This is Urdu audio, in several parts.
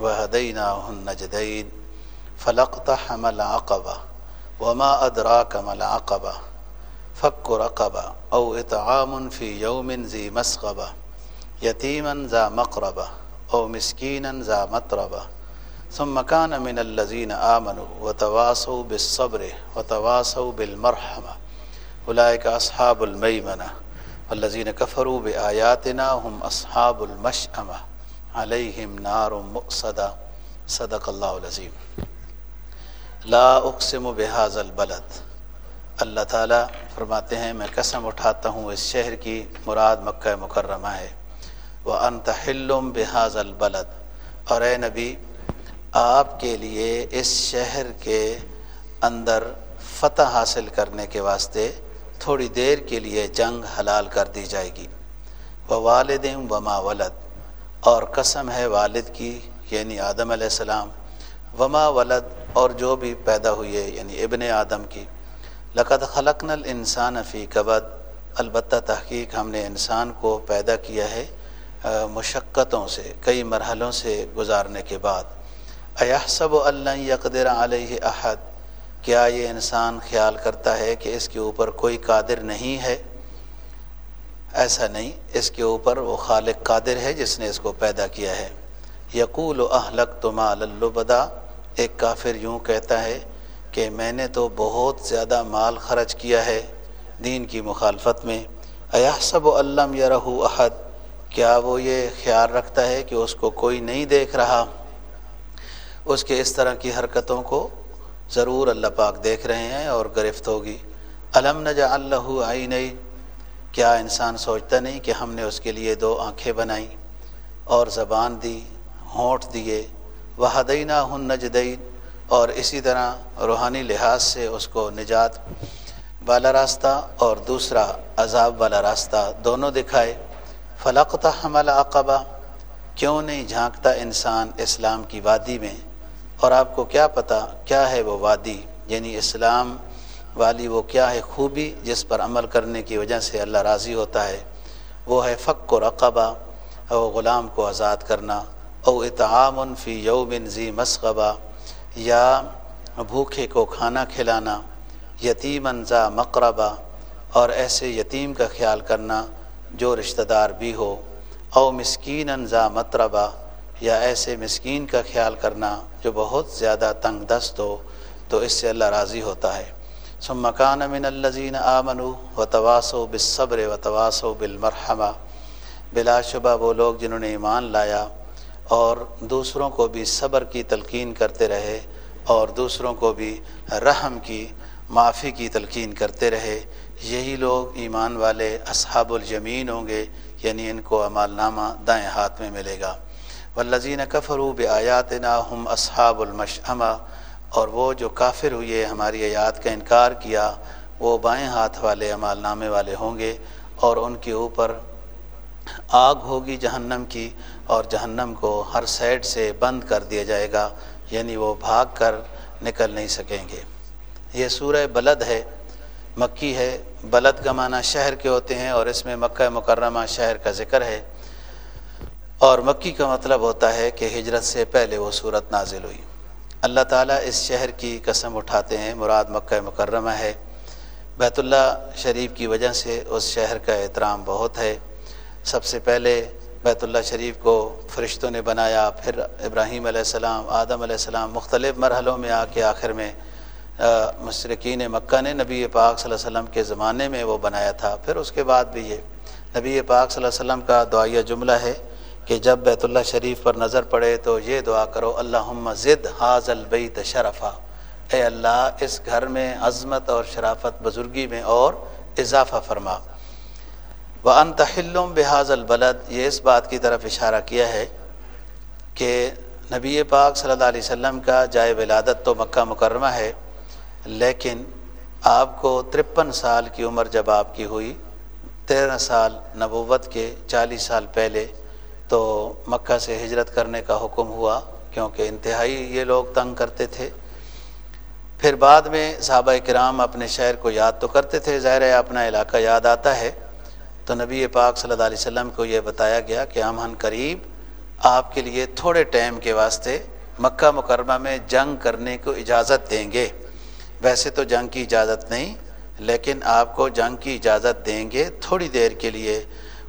وهديناه النجدين فلقتحم العقبة وما أدراك ما العقبة؟ فك رقبة أو إطعام في يوم ذي مسغبة يتيما ذا مقربة أو مسكينا ذا مطربة ثم كان من الذين آمنوا وتواصوا بالصبر وتواصوا بالمرحمة. أولئك أصحاب الميمنة والذين كفروا بآياتنا هم أصحاب المشأمة. علیہم نار مقصدہ صدق اللہ العظیم۔ لا اقسم بحاظ البلد۔ اللہ تعالیٰ فرماتے ہیں، میں قسم اٹھاتا ہوں، اس شہر کی مراد مکہ مکرمہ ہے۔ وہ انتحلم بحاظ البلد۔ اور اے نبی، آپ کے لیے اس شہر کے اندر فتح حاصل کرنے کے واسطے تھوڑی دیر کے لیے جنگ حلال کر دی جائے گی۔ وہ والدم وما ولد۔ اور قسم ہے والد کی یعنی آدم علیہ السلام، وما ولد، اور جو بھی پیدا ہوئی ہے یعنی ابن آدم کی۔ لقد خلقن الانسان فی کبد۔ البتہ تحقیق ہم نے انسان کو پیدا کیا ہے مشقتوں سے، کئی مرحلوں سے گزارنے کے بعد۔ ایحسب اللہ یقدر علیہ احد۔ کیا یہ انسان خیال کرتا ہے کہ اس کے اوپر کوئی قادر نہیں ہے؟ ایسا نہیں، اس کے اوپر وہ خالق قادر ہے جس نے اس کو پیدا کیا ہے۔ یقول و اہلک تو مال بدا ایک کافر یوں کہتا ہے کہ میں نے تو بہت زیادہ مال خرچ کیا ہے دین کی مخالفت میں۔ ایاسب و علم یا رہو احد، کیا وہ یہ خیال رکھتا ہے کہ اس کو کوئی نہیں دیکھ رہا؟ اس کے اس طرح کی حرکتوں کو ضرور اللہ پاک دیکھ رہے ہیں اور گرفت ہوگی۔ علم نجا اللہ آئی نہیں کیا انسان سوچتا نہیں کہ ہم نے اس کے لیے دو آنکھیں بنائیں اور زبان دی، ہونٹ دیے وہ ہن ہنجدین اور اسی طرح روحانی لحاظ سے اس کو نجات والا راستہ اور دوسرا عذاب والا راستہ دونوں دکھائے۔ فلقتا حمل عقبہ کیوں نہیں جھانکتا انسان اسلام کی وادی میں؟ اور آپ کو کیا پتہ کیا ہے وہ وادی؟ یعنی اسلام والی وہ کیا ہے خوبی جس پر عمل کرنے کی وجہ سے اللہ راضی ہوتا ہے۔ وہ ہے فق و رقبہ، او غلام کو آزاد کرنا۔ او اطعام فی یوم ذی مسغبہ۔ یا بھوکے کو کھانا کھلانا۔ یتیم ذا مقربہ۔ اور ایسے یتیم کا خیال کرنا جو رشتہ دار بھی ہو۔ او مسکین ذا مطربہ۔ یا ایسے مسکین کا خیال کرنا جو بہت زیادہ تنگ دست ہو۔ تو اس سے اللہ راضی ہوتا ہے۔ ثم مکان من الزین آمن و تواسو بصبر و بالمرحمہ بلا شبہ وہ لوگ جنہوں نے ایمان لایا اور دوسروں کو بھی صبر کی تلقین کرتے رہے اور دوسروں کو بھی رحم کی، معافی کی تلقین کرتے رہے۔ یہی لوگ ایمان والے اصحاب الیمین ہوں گے یعنی ان کو عمال نامہ دائیں ہاتھ میں ملے گا۔ والذین کفروا آیات نا ہم اصحاب المشمہ اور وہ جو کافر ہوئے، ہماری آیات کا انکار کیا، وہ بائیں ہاتھ والے عمال نامے والے ہوں گے اور ان کے اوپر آگ ہوگی جہنم کی اور جہنم کو ہر سائڈ سے بند کر دیا جائے گا یعنی وہ بھاگ کر نکل نہیں سکیں گے۔ یہ سورہ بلد ہے، مکی ہے۔ بلد کا معنی شہر کے ہوتے ہیں اور اس میں مکہ مکرمہ شہر کا ذکر ہے۔ اور مکی کا مطلب ہوتا ہے کہ ہجرت سے پہلے وہ صورت نازل ہوئی۔ اللہ تعالیٰ اس شہر کی قسم اٹھاتے ہیں، مراد مکہ مکرمہ ہے۔ بیت اللہ شریف کی وجہ سے اس شہر کا احترام بہت ہے۔ سب سے پہلے بیت اللہ شریف کو فرشتوں نے بنایا، پھر ابراہیم علیہ السلام، آدم علیہ السلام، مختلف مرحلوں میں آ کے آخر میں مشرقین مکہ نے نبی پاک صلی اللہ علیہ وسلم کے زمانے میں وہ بنایا تھا۔ پھر اس کے بعد بھی یہ نبی پاک صلی اللہ علیہ وسلم کا دعائیہ جملہ ہے۔ کہ جب بیت اللہ شریف پر نظر پڑے تو یہ دعا کرو اللہ زد حاض البیت شرفا۔ اے اللہ، اس گھر میں عظمت اور شرافت بزرگی میں اور اضافہ فرما۔ و انتحلم بحاظ البلد۔ یہ اس بات کی طرف اشارہ کیا ہے کہ نبی پاک صلی اللہ علیہ وسلم کا جائے ولادت تو مکہ مکرمہ ہے، لیکن آپ کو ترپن سال کی عمر جب آپ کی ہوئی، تیرہ سال نبوت کے چالیس سال پہلے تو مکہ سے ہجرت کرنے کا حکم ہوا کیونکہ انتہائی یہ لوگ تنگ کرتے تھے۔ پھر بعد میں صحابہ کرام اپنے شہر کو یاد تو کرتے تھے، ظاہر ہے اپنا علاقہ یاد آتا ہے۔ تو نبی پاک صلی اللہ علیہ وسلم کو یہ بتایا گیا کہ امن قریب، آپ کے لیے تھوڑے ٹائم کے واسطے مکہ مکرمہ میں جنگ کرنے کو اجازت دیں گے۔ ویسے تو جنگ کی اجازت نہیں، لیکن آپ کو جنگ کی اجازت دیں گے تھوڑی دیر کے لیے۔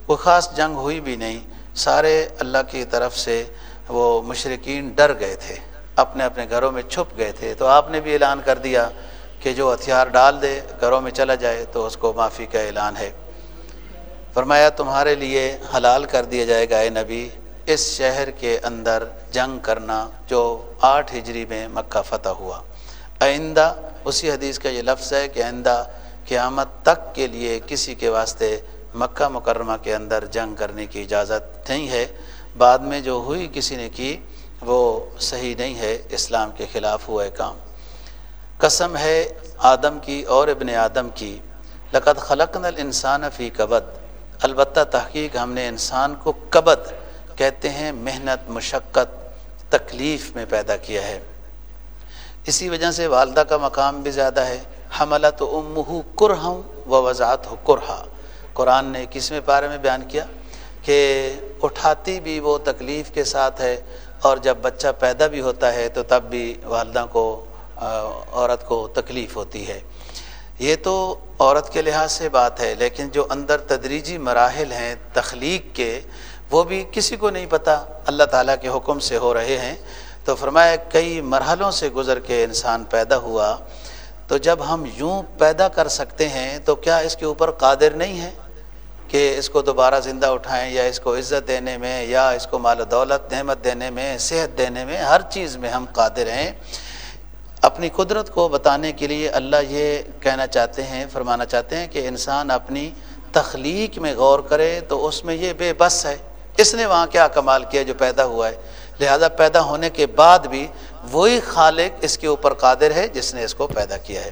کوئی خاص جنگ ہوئی بھی نہیں سارے اللہ کی طرف سے وہ مشرقین ڈر گئے تھے، اپنے اپنے گھروں میں چھپ گئے تھے۔ تو آپ نے بھی اعلان کر دیا کہ جو ہتھیار ڈال دے گھروں میں چلا جائے تو اس کو معافی کا اعلان ہے۔ فرمایا، تمہارے لیے حلال کر دیا جائے گا، اے نبی، اس شہر کے اندر جنگ کرنا جو آٹھ ہجری میں مکہ فتح ہوا۔ آئندہ، اسی حدیث کا یہ لفظ ہے کہ آئندہ قیامت تک کے لیے کسی کے واسطے مکہ مکرمہ کے اندر جنگ کرنے کی اجازت نہیں ہے۔ بعد میں جو ہوئی، کسی نے کی، وہ صحیح نہیں ہے۔ اسلام کے خلاف ہوا ہے کام۔ قسم ہے آدم کی اور ابن آدم کی۔ لقد خلقن الانسان فی کبد۔ البتہ تحقیق، ہم نے انسان کو کبد کہتے ہیں، محنت، مشقت، تکلیف میں پیدا کیا ہے۔ اسی وجہ سے والدہ کا مقام بھی زیادہ ہے۔ حملہ حملت امہ کرہم و وضاحت ہو کرہا۔ قرآن نے کسویں پارے میں بیان کیا؟ کہ اٹھاتی بھی وہ تکلیف کے ساتھ ہے اور جب بچہ پیدا بھی ہوتا ہے تو تب بھی والدہ کو عورت کو تکلیف ہوتی ہے۔ یہ تو عورت کے لحاظ سے بات ہے، لیکن جو اندر تدریجی مراحل ہیں تخلیق کے، وہ بھی کسی کو نہیں پتہ اللہ تعالیٰ کے حکم سے ہو رہے ہیں۔ تو فرمایا، کئی مرحلوں سے گزر کے انسان پیدا ہوا۔ تو جب ہم یوں پیدا کر سکتے ہیں تو کیا اس کے اوپر قادر نہیں ہے کہ اس کو دوبارہ زندہ اٹھائیں یا اس کو عزت دینے میں یا اس کو مال و دولت، نعمت دینے میں، صحت دینے میں، ہر چیز میں ہم قادر ہیں۔ اپنی قدرت کو بتانے کے لیے اللہ یہ کہنا چاہتے ہیں، فرمانا چاہتے ہیں کہ انسان اپنی تخلیق میں غور کرے تو اس میں یہ بے بس ہے۔ اس نے وہاں کیا کمال کیا جو پیدا ہوا ہے؟ لہذا پیدا ہونے کے بعد بھی وہی خالق اس کے اوپر قادر ہے جس نے اس کو پیدا کیا ہے۔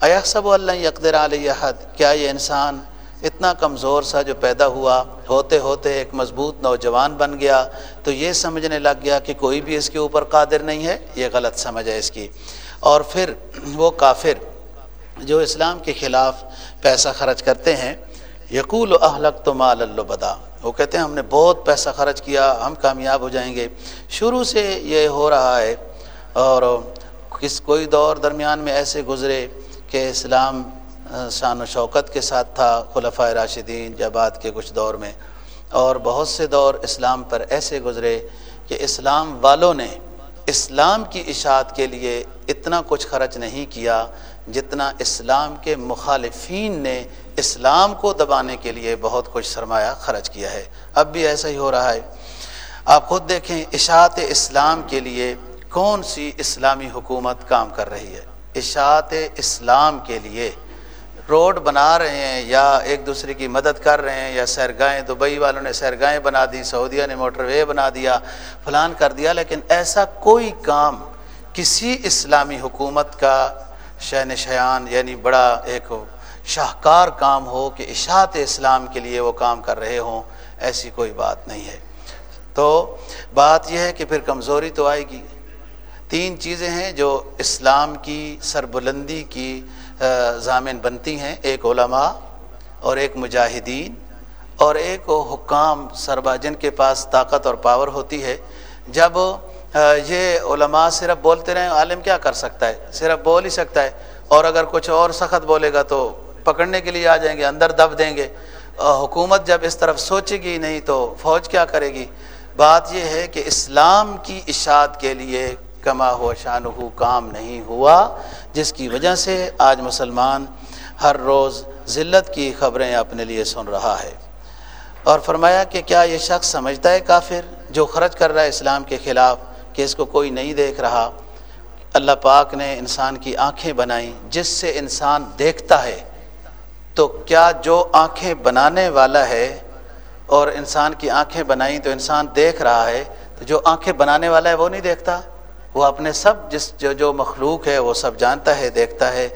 ایاسب اللہ اقدر علیہ حد کیا یہ انسان اتنا کمزور سا جو پیدا ہوا، ہوتے ہوتے ایک مضبوط نوجوان بن گیا، تو یہ سمجھنے لگ گیا کہ کوئی بھی اس کے اوپر قادر نہیں ہے، یہ غلط سمجھ ہے اس کی۔ اور پھر وہ کافر جو اسلام کے خلاف پیسہ خرچ کرتے ہیں، یقول و اہلک تو مال بدا وہ کہتے ہیں، ہم نے بہت پیسہ خرچ کیا، ہم کامیاب ہو جائیں گے۔ شروع سے یہ ہو رہا ہے، اور کس کوئی دور درمیان میں ایسے گزرے کہ اسلام شان و شوکت کے ساتھ تھا خلفۂ راشدین جباد کے کچھ دور میں اور بہت سے دور اسلام پر ایسے گزرے کہ اسلام والوں نے اسلام کی اشاعت کے لیے اتنا کچھ خرچ نہیں کیا جتنا اسلام کے مخالفین نے اسلام کو دبانے کے لیے بہت کچھ سرمایہ خرچ کیا ہے۔ اب بھی ایسا ہی ہو رہا ہے۔ آپ خود دیکھیں اشاعت اسلام کے لیے کون سی اسلامی حکومت کام کر رہی ہے؟ اشاعت اسلام کے لیے روڈ بنا رہے ہیں یا ایک دوسرے کی مدد کر رہے ہیں یا سیرگاہیں دبئی والوں نے سیرگاہیں بنا دی سعودیہ نے موٹر وے بنا دیا، فلان کر دیا، لیکن ایسا کوئی کام کسی اسلامی حکومت کا شہن شیان یعنی بڑا ایک شاہکار کام ہو کہ اشاعت اسلام کے لیے وہ کام کر رہے ہوں، ایسی کوئی بات نہیں ہے۔ تو بات یہ ہے کہ پھر کمزوری تو آئے گی۔ تین چیزیں ہیں جو اسلام کی سربلندی کی ضامن بنتی ہیں، ایک علماء اور ایک مجاہدین اور ایک حکام سربا جن کے پاس طاقت اور پاور ہوتی ہے۔ جب یہ علماء صرف بولتے رہیں، عالم کیا کر سکتا ہے؟ صرف بول ہی سکتا ہے۔ اور اگر کچھ اور سخت بولے گا تو پکڑنے کے لیے آ جائیں گے، اندر دب دیں گے۔ حکومت جب اس طرف سوچے گی نہیں تو فوج کیا کرے گی؟ بات یہ ہے کہ اسلام کی اشاعت کے لیے کما ہوا شان ہو کام نہیں ہوا۔ جس کی وجہ سے آج مسلمان ہر روز ذلت کی خبریں اپنے لیے سن رہا ہے۔ اور فرمایا کہ کیا یہ شخص سمجھتا ہے کافر جو خرچ کر رہا ہے اسلام کے خلاف کہ اس کو کوئی نہیں دیکھ رہا؟ اللہ پاک نے انسان کی آنکھیں بنائیں۔ جس سے انسان دیکھتا ہے تو کیا جو آنکھیں بنانے والا ہے اور انسان کی آنکھیں بنائیں تو انسان دیکھ رہا ہے؟ تو جو آنکھیں بنانے والا ہے وہ نہیں دیکھتا؟ وہ اپنے سب جس جو جو مخلوق ہے وہ سب جانتا ہے، دیکھتا ہے۔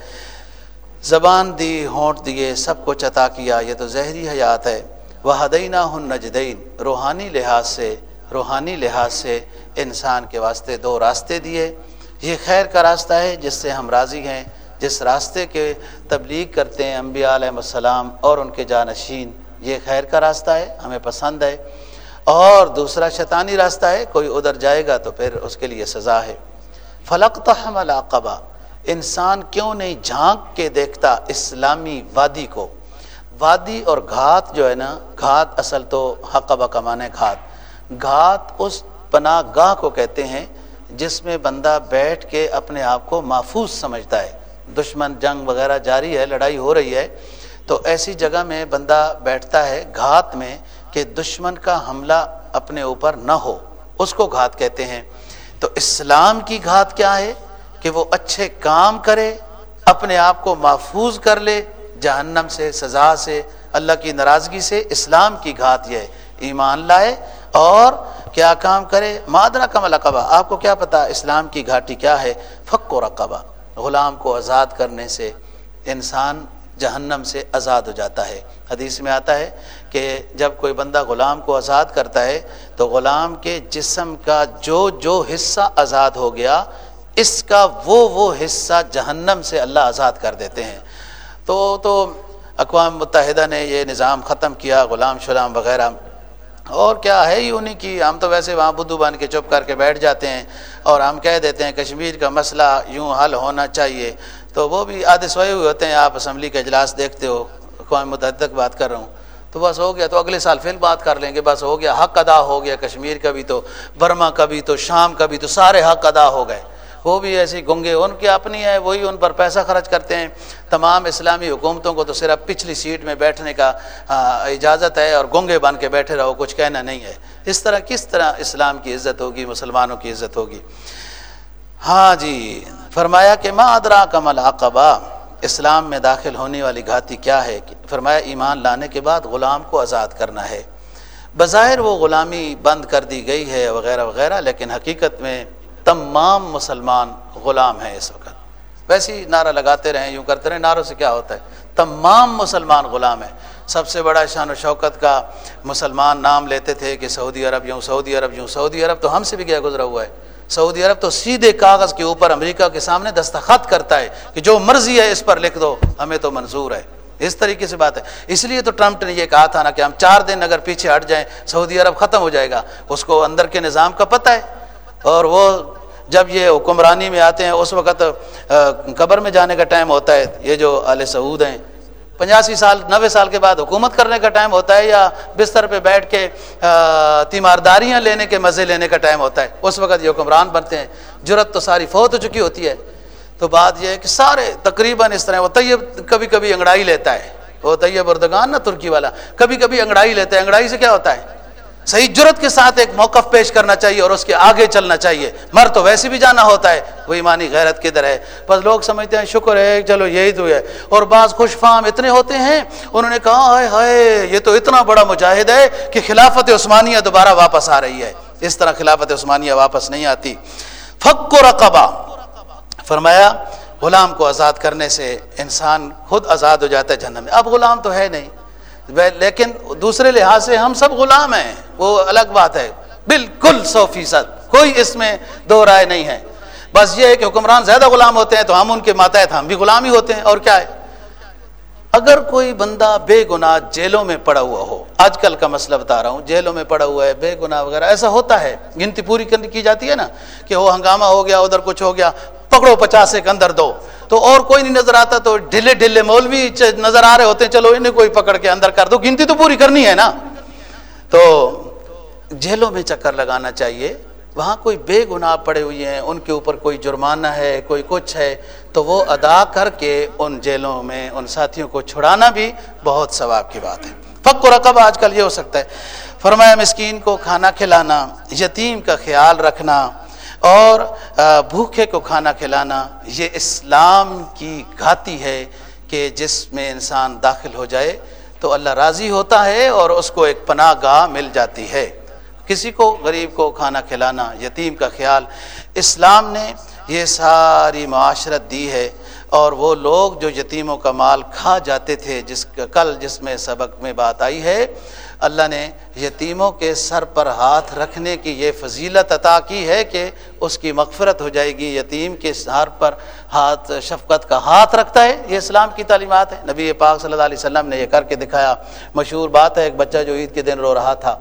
زبان دی، ہونٹ دیے سب کو چتا کیا، یہ تو زہری حیات ہے۔ وہ حدینہ ہن نجدین روحانی لحاظ سے، روحانی لحاظ سے انسان کے واسطے دو راستے دیے یہ خیر کا راستہ ہے جس سے ہم راضی ہیں، جس راستے کے تبلیغ کرتے ہیں انبیاء علیہ السلام اور ان کے جانشین۔ یہ خیر کا راستہ ہے، ہمیں پسند ہے۔ اور دوسرا شیطانی راستہ ہے، کوئی ادھر جائے گا تو پھر اس کے لیے سزا ہے۔ فلق تحم العقبہ انسان کیوں نہیں جھانک کے دیکھتا اسلامی وادی کو؟ وادی اور گھات جو ہے نا، گھات اصل تو حقبہ کمانے گھات۔ گھات اس پناہ گاہ کو کہتے ہیں جس میں بندہ بیٹھ کے اپنے آپ کو محفوظ سمجھتا ہے۔ دشمن جنگ وغیرہ جاری ہے، لڑائی ہو رہی ہے، تو ایسی جگہ میں بندہ بیٹھتا ہے، گھات میں کہ دشمن کا حملہ اپنے اوپر نہ ہو، اس کو گھات کہتے ہیں۔ تو اسلام کی گھات کیا ہے؟ کہ وہ اچھے کام کرے، اپنے آپ کو محفوظ کر لے، جہنم سے، سزا سے، اللہ کی ناراضگی سے اسلام کی گھات یہ ایمان لائے اور کیا کام کرے؟ مادرا کم القبہ آپ کو کیا پتا اسلام کی گھاٹی کیا ہے؟ فک و رقبہ۔ غلام کو آزاد کرنے سے انسان جہنم سے آزاد ہو جاتا ہے۔ حدیث میں آتا ہے کہ جب کوئی بندہ غلام کو آزاد کرتا ہے، تو غلام کے جسم کا جو جو حصہ آزاد ہو گیا، اس کا وہ وہ حصہ جہنم سے اللہ آزاد کر دیتے ہیں۔ تو تو اقوام متحدہ نے یہ نظام ختم کیا، غلام شلام وغیرہ۔ اور کیا ہے ہی انہیں کی؟ ہم تو ویسے وہاں بدھو بن کے چپ کر کے بیٹھ جاتے ہیں اور ہم کہہ دیتے ہیں، کشمیر کا مسئلہ یوں حل ہونا چاہیے۔ تو وہ بھی آدھے سوئے ہوئے ہوتے ہیں، آپ اسمبلی کا اجلاس دیکھتے ہو اقوام متحدہ کی بات کر رہا ہوں۔ تو بس ہو گیا، تو اگلے سال پھر بات کر لیں گے۔ بس ہو گیا، حق ادا ہو گیا، کشمیر کا بھی تو، برما کا بھی تو، شام کا بھی تو، سارے حق ادا ہو گئے۔ وہ بھی ایسی گنگے، ان کی اپنی ہے، وہی ان پر پیسہ خرچ کرتے ہیں۔ تمام اسلامی حکومتوں کو تو صرف پچھلی سیٹ میں بیٹھنے کا اجازت ہے اور گنگے بن کے بیٹھے رہو، کچھ کہنا نہیں ہے۔ اس طرح کس طرح اسلام کی عزت ہوگی، مسلمانوں کی عزت ہوگی؟ ہاں جی فرمایا کہ ماں ادرا کمل عقبہ اسلام میں داخل ہونے والی گھاتی کیا ہے؟ فرمایا ایمان لانے کے بعد غلام کو آزاد کرنا ہے۔ بظاہر وہ غلامی بند کر دی گئی ہے وغیرہ وغیرہ، لیکن حقیقت میں تمام مسلمان غلام ہیں اس وقت۔ ویسے ہی نعرہ لگاتے رہیں، یوں کرتے رہیں، نعروں سے کیا ہوتا ہے؟ تمام مسلمان غلام ہیں۔ سب سے بڑا شان و شوکت کا مسلمان نام لیتے تھے کہ سعودی عرب یوں، سعودی عرب یوں، سعودی عرب تو ہم سے بھی کیا گزرا ہوا ہے؟ سعودی عرب تو سیدھے کاغذ کے اوپر امریکہ کے سامنے دستخط کرتا ہے کہ جو مرضی ہے اس پر لکھ دو، ہمیں تو منظور ہے۔ اس طریقے سے بات ہے۔ اس لیے تو ٹرمپ نے یہ کہا تھا نا کہ ہم چار دن اگر پیچھے ہٹ جائیں، سعودی عرب ختم ہو جائے گا۔ اس کو اندر کے نظام کا پتہ ہے۔ اور وہ جب یہ حکمرانی میں آتے ہیں، اس وقت قبر میں جانے کا ٹائم ہوتا ہے۔ یہ جو علیہ سعود ہیں پچاسی سال، نوے سال کے بعد حکومت کرنے کا ٹائم ہوتا ہے یا بستر پہ بیٹھ کے تیمارداریاں لینے کے، مزے لینے کا ٹائم ہوتا ہے، اس وقت یہ حکمران بنتے ہیں۔ جرت تو ساری فوت ہو چکی ہوتی ہے۔ تو بات یہ ہے کہ سارے تقریباً اس طرح، وہ طیب کبھی کبھی انگڑائی لیتا ہے۔ وہ طیب اردگان نا ترکی والا کبھی کبھی انگڑائی لیتا ہے۔ انگڑائی سے کیا ہوتا ہے؟ صحیح جرت کے ساتھ ایک موقف پیش کرنا چاہیے اور اس کے آگے چلنا چاہیے۔ مر تو ویسے بھی جانا ہوتا ہے، وہ ایمانی غیرت کدھر ہے۔ بس لوگ سمجھتے ہیں، شکر ہے، چلو یہی تو ہے۔ اور بعض خوش فام اتنے ہوتے ہیں، انہوں نے کہا ہائے ہائے، یہ تو اتنا بڑا مجاہد ہے کہ خلافت عثمانیہ دوبارہ واپس آ رہی ہے۔ اس طرح خلافت عثمانیہ واپس نہیں آتی۔ فک و رقبہ۔ فرمایا، غلام کو آزاد کرنے سے انسان خود آزاد ہو جاتا ہے جہنم میں۔ اب غلام تو ہے نہیں۔ لیکن دوسرے لحاظ سے ہم سب غلام ہیں۔ وہ الگ بات ہے۔ بالکل سو فیصد۔ کوئی اس میں دو رائے نہیں ہے۔ بس یہ ہے کہ حکمران زیادہ غلام ہوتے ہیں تو ہم ان کے ماتحت، ہم بھی غلام ہی ہوتے ہیں۔ اور کیا ہے؟ اگر کوئی بندہ بے گناہ جیلوں میں پڑا ہوا ہو، آج کل کا مسئلہ بتا رہا ہوں، جیلوں میں پڑا ہوا ہے، بے گناہ وغیرہ، ایسا ہوتا ہے۔ گنتی پوری کی جاتی ہے نا کہ وہ ہنگامہ ہو گیا، ادھر کچھ ہو گیا، پکڑو پچاس ایک اندر دو۔ تو اور کوئی نہیں نظر آتا تو ڈھلے ڈھلے مولوی نظر آ رہے ہوتے ہیں، چلو انہیں کوئی پکڑ کے اندر کر دو، گنتی تو پوری کرنی ہے نا۔ تو جیلوں میں چکر لگانا چاہیے، وہاں کوئی بے گناہ پڑے ہوئے ہیں، ان کے اوپر کوئی جرمانہ ہے، کوئی کچھ ہے، تو وہ ادا کر کے ان جیلوں میں ان ساتھیوں کو چھڑانا بھی بہت ثواب کی بات ہے۔ فق و رقب آج کل یہ ہو سکتا ہے۔ فرمایا مسکین کو کھانا کھلانا، یتیم کا خیال رکھنا اور بھوکے کو کھانا کھلانا یہ اسلام کی گھاتی ہے کہ جس میں انسان داخل ہو جائے تو اللہ راضی ہوتا ہے اور اس کو ایک پناہ گاہ مل جاتی ہے۔ کسی کو، غریب کو کھانا کھلانا، یتیم کا خیال، اسلام نے یہ ساری معاشرت دی ہے اور وہ لوگ جو یتیموں کا مال کھا جاتے تھے، جس کل جس میں سبق میں بات آئی ہے اللہ نے یتیموں کے سر پر ہاتھ رکھنے کی یہ فضیلت عطا کی ہے کہ اس کی مغفرت ہو جائے گی۔ یتیم کے سر پر ہاتھ، شفقت کا ہاتھ رکھتا ہے، یہ اسلام کی تعلیمات ہے نبی پاک صلی اللہ علیہ وسلم نے یہ کر کے دکھایا۔ مشہور بات ہے، ایک بچہ جو عید کے دن رو رہا تھا۔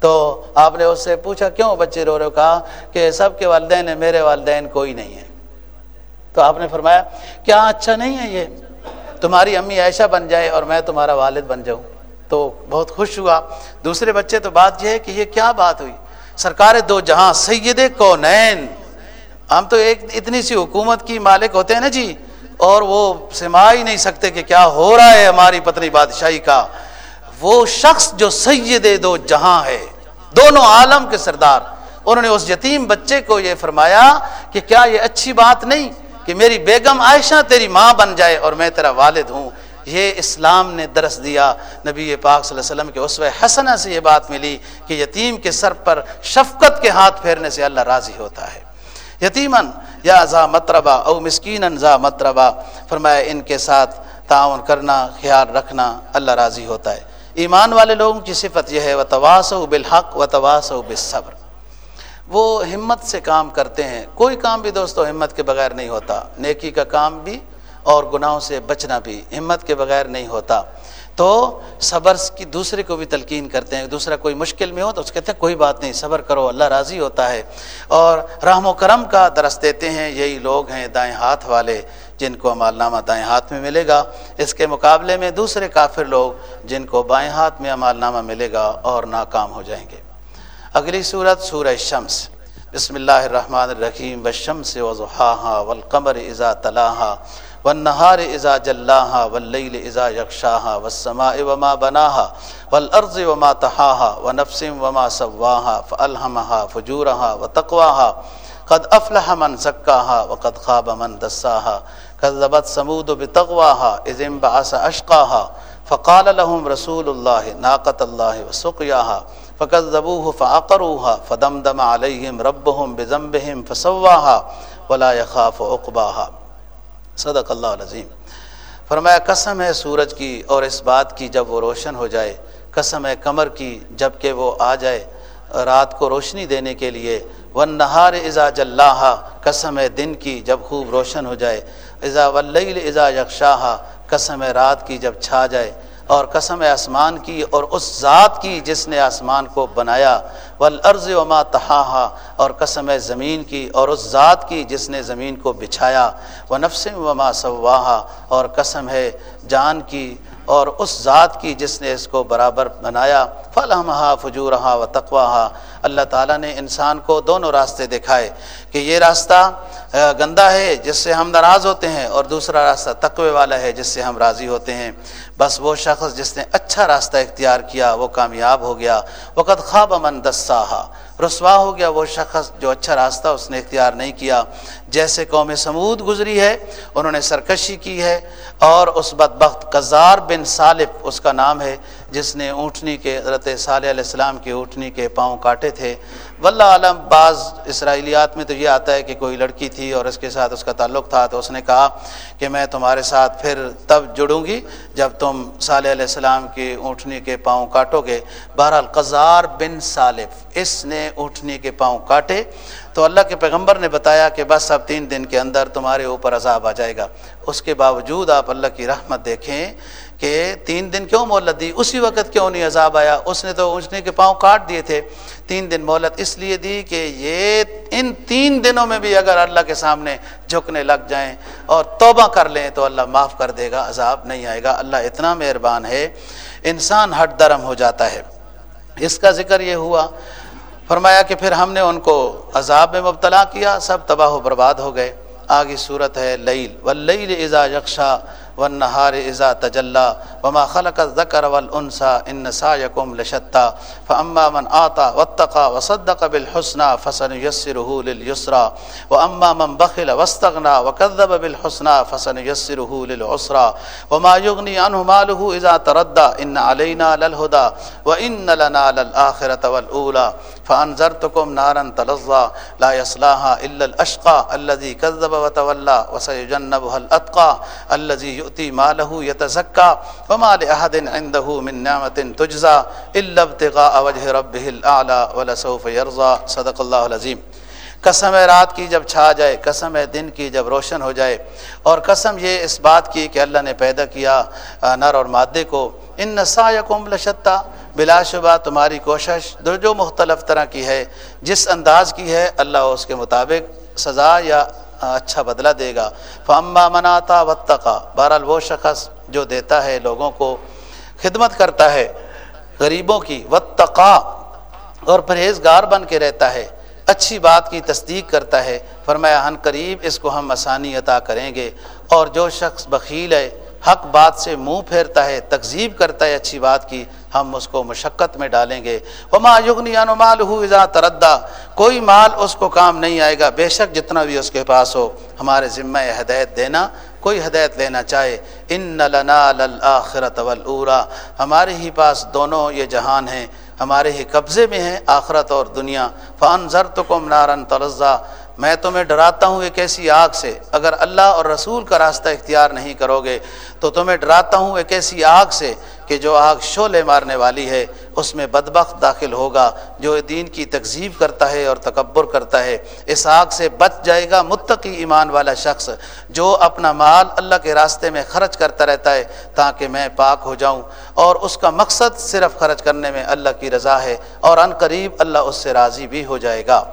تو آپ نے اس سے پوچھا، کیوں بچے رو رہے کہا کہ سب کے والدین ہیں، میرے والدین کوئی نہیں ہے تو آپ نے فرمایا، کیا اچھا نہیں ہے یہ؟ تمہاری امی ایشا بن جائے اور میں تمہارا والد بن جاؤں۔ تو بہت خوش ہوا۔ دوسرے بچے تو بات یہ ہے کہ یہ کیا بات ہوئی؟ سرکار دو جہاں سید کو نین ہم تو ایک اتنی سی حکومت کی مالک ہوتے ہیں نا جی اور وہ سما ہی نہیں سکتے کہ کیا ہو رہا ہے ہماری پتنی بادشاہی کا۔ وہ شخص جو سید دو جہاں ہے، دونوں عالم کے سردار۔ انہوں نے اس یتیم بچے کو یہ فرمایا کہ کیا یہ اچھی بات نہیں کہ میری بیگم عائشہ تیری ماں بن جائے اور میں تیرا والد ہوں۔ یہ اسلام نے درس دیا نبی پاک صلی اللہ علیہ وسلم کے اس حسنہ سے یہ بات ملی کہ یتیم کے سر پر شفقت کے ہاتھ پھیرنے سے اللہ راضی ہوتا ہے۔ یتیمن یا ذا متربہ او مسکین ذا متربہ فرمایا ان کے ساتھ تعاون کرنا، خیال رکھنا اللہ راضی ہوتا ہے۔ ایمان والے لوگوں کی صفت یہ ہے و تواس و بالحق و تواس و بصبر وہ ہمت سے کام کرتے ہیں۔ کوئی کام بھی دوستو، ہمت کے بغیر نہیں ہوتا۔ نیکی کا کام بھی اور گناہوں سے بچنا بھی، ہمت کے بغیر نہیں ہوتا۔ تو صبر کی دوسرے کو بھی تلقین کرتے ہیں۔ دوسرا کوئی مشکل میں ہو تو اس کہتے ہیں، کوئی بات نہیں، صبر کرو، اللہ راضی ہوتا ہے۔ اور رحم و کرم کا درس دیتے ہیں۔ یہی لوگ ہیں دائیں ہاتھ والے جن کو عمال نامہ دائیں ہاتھ میں ملے گا۔ اس کے مقابلے میں دوسرے کافر لوگ جن کو بائیں ہاتھ میں عمال نامہ ملے گا اور ناکام ہو جائیں گے۔ اگلی صورت سورہ شمس۔ بسم اللہ الرحمن الرحیم۔ والشمس وضحاها والقمر اذا تلاها والنهار اذا جلاها والليل اذا يغشاها والسماء وما بناها والارض وما طحاها ونفس وما سواها فالهمها فجورها وتقواها قد افلح من زكاها وقد خاب من دساها كذبت ثمود بتقواها اذ انبعث اشقاها فقال لهم رسول الله ناقه الله وسقياها فكذبوه فعقروها فدمدم عليهم ربهم بذنبهم فسواها ولا يخاف عقباها صدق اللہ العظیم۔ فرمایا، قسم ہے سورج کی اور اس بات کی جب وہ روشن ہو جائے، قسم ہے کمر کی جبکہ وہ آ جائے رات کو روشنی دینے کے لیے۔ ون نہار ازا جلّہ قسم ہے دن کی جب خوب روشن ہو جائے۔ ازا ولیل ازا یکشاہ قسم ہے رات کی جب چھا جائے۔ اور قسم آسمان کی اور اس ذات کی جس نے آسمان کو بنایا۔ والارض وما تہاہا اور قسم زمین کی اور اس ذات کی جس نے زمین کو بچھایا وہ نفس وما سواہا، اور قسم ہے جان کی اور اس ذات کی جس نے اس کو برابر بنایا فلحمہ فجورہا و تقواہا اللہ تعالیٰ نے انسان کو دونوں راستے دکھائے کہ یہ راستہ گندہ ہے، جس سے ہم ناراض ہوتے ہیں، اور دوسرا راستہ تقوی والا ہے، جس سے ہم راضی ہوتے ہیں۔ بس وہ شخص جس نے اچھا راستہ اختیار کیا، وہ کامیاب ہو گیا۔ وقت خواب امن فساہا رسوا ہو گیا وہ شخص جو اچھا راستہ اس نے اختیار نہیں کیا۔ جیسے قوم سمود گزری ہے، انہوں نے سرکشی کی ہے اور اس بدبخت قزار بن صالف اس کا نام ہے، جس نے اونٹنی کے حضرت صالح علیہ السلام کی اونٹنی کے پاؤں کاٹے تھے۔ واللہ عالم، بعض اسرائیلیات میں تو یہ آتا ہے کہ کوئی لڑکی تھی اور اس کے ساتھ اس کا تعلق تھا، تو اس نے کہا کہ میں تمہارے ساتھ پھر تب جڑوں گی جب تم صالح علیہ السلام کی اونٹنی کے پاؤں کاٹو گے۔ بہرحال قزار بن صالف اس نے اونٹنی کے پاؤں کاٹے۔ تو اللہ کے پیغمبر نے بتایا کہ بس اب تین دن کے اندر تمہارے اوپر عذاب آ جائے گا۔ اس کے باوجود آپ اللہ کی رحمت دیکھیں کہ تین دن کیوں مہلت دی؟ اسی وقت کیوں نہیں عذاب آیا؟ اس نے تو اونچنے کے پاؤں کاٹ دیے تھے۔ تین دن مہلت اس لیے دی کہ یہ ان تین دنوں میں بھی اگر اللہ کے سامنے جھکنے لگ جائیں اور توبہ کر لیں تو اللہ معاف کر دے گا، عذاب نہیں آئے گا۔ اللہ اتنا مہربان ہے، انسان ہٹ درم ہو جاتا ہے۔ اس کا ذکر یہ ہوا، فرمایا کہ پھر ہم نے ان کو عذاب میں مبتلا کیا، سب تباہ و برباد ہو گئے۔ آگے صورت ہے لیل۔ واللیل اذا یکشا والنهار إذا تجلى وما خلق الذكر والأنثى إن سعيكم لشتى فأما من اعطى واتقى وصدق بالحسنى فسنيسره لليسرى وأما من بخل واستغنى وكذب بالحسنى فسنيسره للعسرى وما يغني عنه ماله إذا تردى إن علينا للهدى وإن لنا للآخرة والأولى فان ضر تکم نارن تلزا لا اصلاح الاشقا الزی کذب و طول وسنب العطقا الزی یوتی مالہ یتزکا ومال احدن عندہ من نعمت تجزا البتغا وجہ رب العلیٰ ولسوف یرزا صدق اللہ العظیم. قسم رات کی جب چھا جائے، قسم دن کی جب روشن ہو جائے، اور قسم یہ اس بات کی کہ اللہ نے پیدا کیا نر اور مادے کو. ان نسا یا کوم لشتہ بلا شبہ تمہاری کوشش جو مختلف طرح کی ہے، جس انداز کی ہے، اللہ اس کے مطابق سزا یا اچھا بدلہ دے گا۔ فما مناتا وطقا بہرحال وہ شخص جو دیتا ہے لوگوں کو خدمت کرتا ہے غریبوں کی وطقا اور پرہیزگار بن کے رہتا ہے، اچھی بات کی تصدیق کرتا ہے۔ فرمایا ہن قریب اس کو ہم آسانی عطا کریں گے۔ اور جو شخص بخیل ہے حق بات سے منہ پھیرتا ہے، تکذیب کرتا ہے اچھی بات کی، ہم اس کو مشقت میں ڈالیں گے۔ وما یغنی عن مال اذا تردا کوئی مال اس کو کام نہیں آئے گا، بے شک جتنا بھی اس کے پاس ہو۔ ہمارے ذمہ ہدایت دینا، کوئی ہدایت لینا چاہے۔ ان لنا للآخرت والورا ہمارے ہی پاس دونوں یہ جہان ہیں، ہمارے ہی قبضے میں ہیں، آخرت اور دنیا۔ فن ضر تو کم نارن ترزا میں تمہیں ڈراتا ہوں ایک ایسی آگ سے۔ اگر اللہ اور رسول کا راستہ اختیار نہیں کرو گے تو تمہیں ڈراتا ہوں ایک ایسی آگ سے کہ جو آگ شعلے مارنے والی ہے، اس میں بدبخت داخل ہوگا، جو دین کی تکذیب کرتا ہے اور تکبر کرتا ہے۔ اس آگ سے بچ جائے گا متقی ایمان والا شخص، جو اپنا مال اللہ کے راستے میں خرچ کرتا رہتا ہے تاکہ میں پاک ہو جاؤں۔ اور اس کا مقصد صرف خرچ کرنے میں اللہ کی رضا ہے، اور ان قریب اللہ اس سے راضی بھی ہو جائے گا۔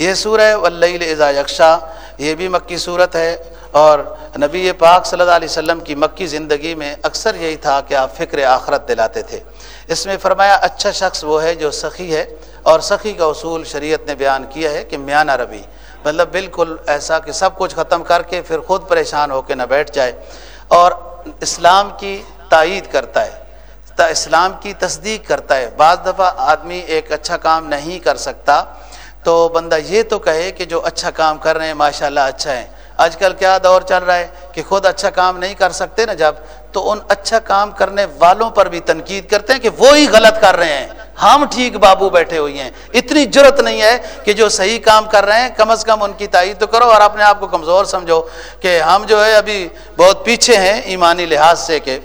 یہ سورہ واللیل اذا یکشا، یہ بھی مکی صورت ہے اور نبی پاک صلی اللہ علیہ وسلم کی مکی زندگی میں اکثر یہی تھا کہ آپ فکر آخرت دلاتے تھے۔ اس میں فرمایا اچھا شخص وہ ہے جو سخی ہے اور سخی کا اصول شریعت نے بیان کیا ہے کہ میانہ ربی مطلب بالکل ایسا کہ سب کچھ ختم کر کے پھر خود پریشان ہو کے نہ بیٹھ جائے اور اسلام کی تائید کرتا ہے اسلام کی تصدیق کرتا ہے۔ بعض دفعہ آدمی ایک اچھا کام نہیں کر سکتا تو بندہ یہ تو کہے کہ جو اچھا کام کر رہے ہیں ماشاء اللہ اچھا ہے آج کل کیا دور چل رہا ہے کہ خود اچھا کام نہیں کر سکتے نا جب؟ تو ان اچھا کام کرنے والوں پر بھی تنقید کرتے ہیں کہ وہی غلط کر رہے ہیں۔ ہم ٹھیک بابو بیٹھے ہوئی ہیں۔ اتنی جرت نہیں ہے کہ جو صحیح کام کر رہے ہیں، کم از کم ان کی تائید تو کرو اور اپنے آپ کو کمزور سمجھو کہ ہم جو ہے ابھی بہت پیچھے ہیں ایمانی لحاظ سے کہ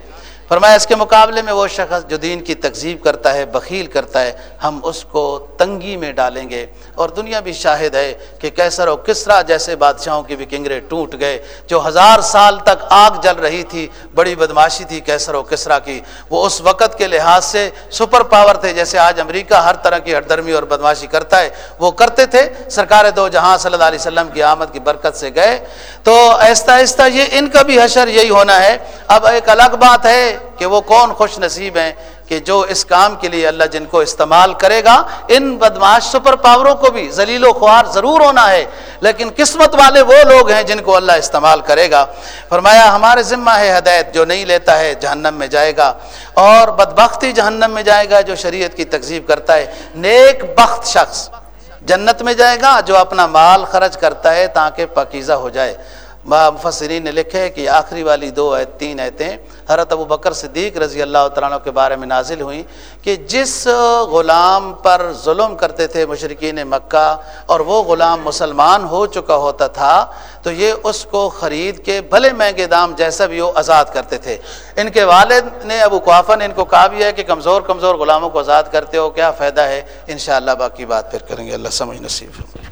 فرمایا، اس کے مقابلے میں وہ شخص جو دین کی تکذیب کرتا ہے، بخیل کرتا ہے، ہم اس کو تنگی میں ڈالیں گے۔ اور دنیا بھی شاہد ہے کہ کیسر و کسرا جیسے بادشاہوں کے بھی کنگرے ٹوٹ گئے۔ جو ہزار سال تک آگ جل رہی تھی، بڑی بدماشی تھی کیسر و کسرا کی۔ وہ اس وقت کے لحاظ سے سپر پاور تھے، جیسے آج امریکہ ہر طرح کی ہردرمی اور بدماشی کرتا ہے۔ وہ کرتے تھے، سرکار دو جہاں صلی اللہ علیہ وسلم کی آمد کی برکت سے گئے۔ تو آہستہ آہستہ یہ ان کا بھی حشر یہی ہونا ہے۔ اب ایک الگ بات ہے کہ وہ کون خوش نصیب ہیں کہ جو اس کام کے لیے اللہ جن کو استعمال کرے گا، ان بدماش سپر پاوروں کو بھی ذلیل و خوار ضرور ہونا ہے۔ لیکن قسمت والے وہ لوگ ہیں جن کو اللہ استعمال کرے گا۔ فرمایا، ہمارے ذمہ ہے ہدایت جو نہیں لیتا ہے جہنم میں جائے گا۔ اور بدبختی جہنم میں جائے گا جو شریعت کی تقزیب کرتا ہے۔ نیک بخت شخص جنت میں جائے گا جو اپنا مال خرچ کرتا ہے تاکہ پاکیزہ ہو جائے۔ مفسرین نے لکھے کہ آخری والی دو ایت تین ایتیں حضرت ابو بکر صدیق رضی اللہ تعالیٰ کے بارے میں نازل ہوئیں کہ جس غلام پر ظلم کرتے تھے مشرقین مکہ اور وہ غلام مسلمان ہو چکا ہوتا تھا، تو یہ اس کو خرید کے بھلے مہنگے دام جیسا بھی ہو آزاد کرتے تھے۔ ان کے والد نے ابو قوافہ نے ان کو کہا بھی ہے کہ کمزور کمزور غلاموں کو آزاد کرتے ہو، کیا فائدہ ہے؟ انشاءاللہ باقی بات پھر کریں گے۔ اللہ سمجھ نصیب